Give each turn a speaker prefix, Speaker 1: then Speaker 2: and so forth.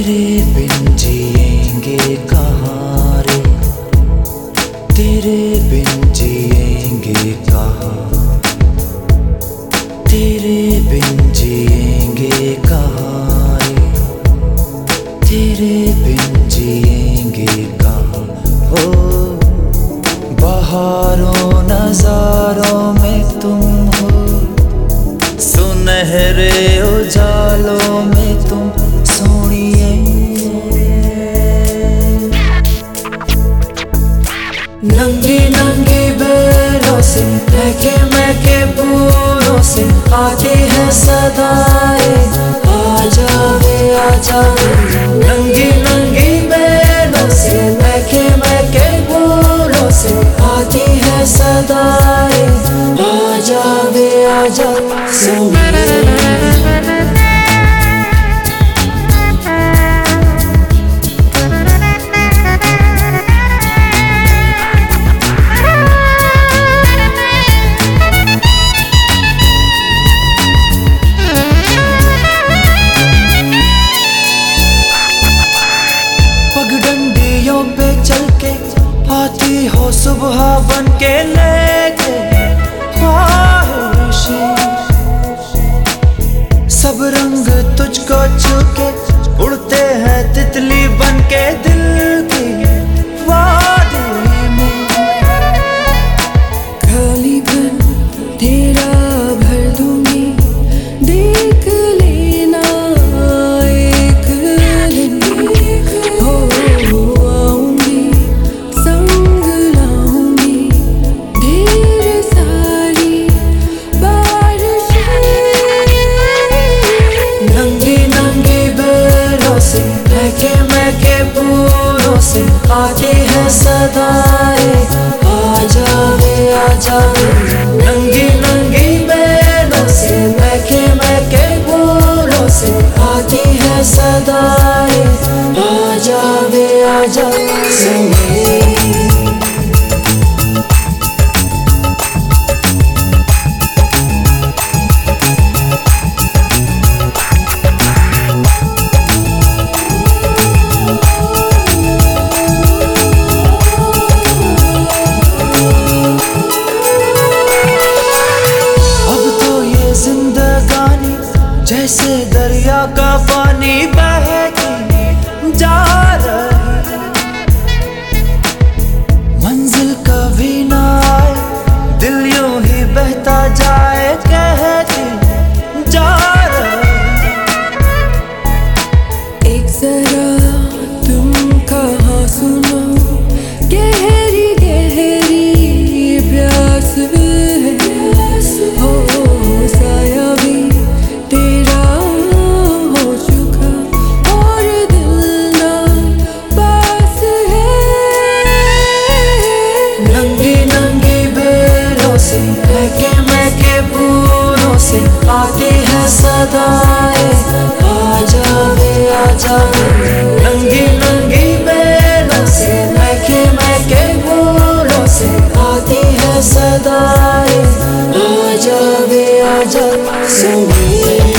Speaker 1: तेरे बिन जिएँगे कहाँ रे तेरे बिन जिएँगे कहाँ तेरे बिन जिएँगे कहाँ रे तेरे बिन जिएँगे कहाँ हो बहारों, नजारों में तुम हो। सुनहरे उजाले महके महके फूलों से आती है सदाए। आ जावे आ जावे, नंगी नंगी बेलों से महके महके फूलों से आती है सदाए। आ जावे आ जावे सुबह बन के ख्वाहिशें। सब रंग तुझको छूके आती है सदाए, आ जावे आ जावे नंगी नंगी बेलों से महके महके बोलों से आती है सदाए। आ जावे आ जावे जैसे दरिया का पानी सदाए आ जावे आ जावे नंगी नंगी बेलों से महके महके फूलों से आती है सदाए आ जावे आ जावे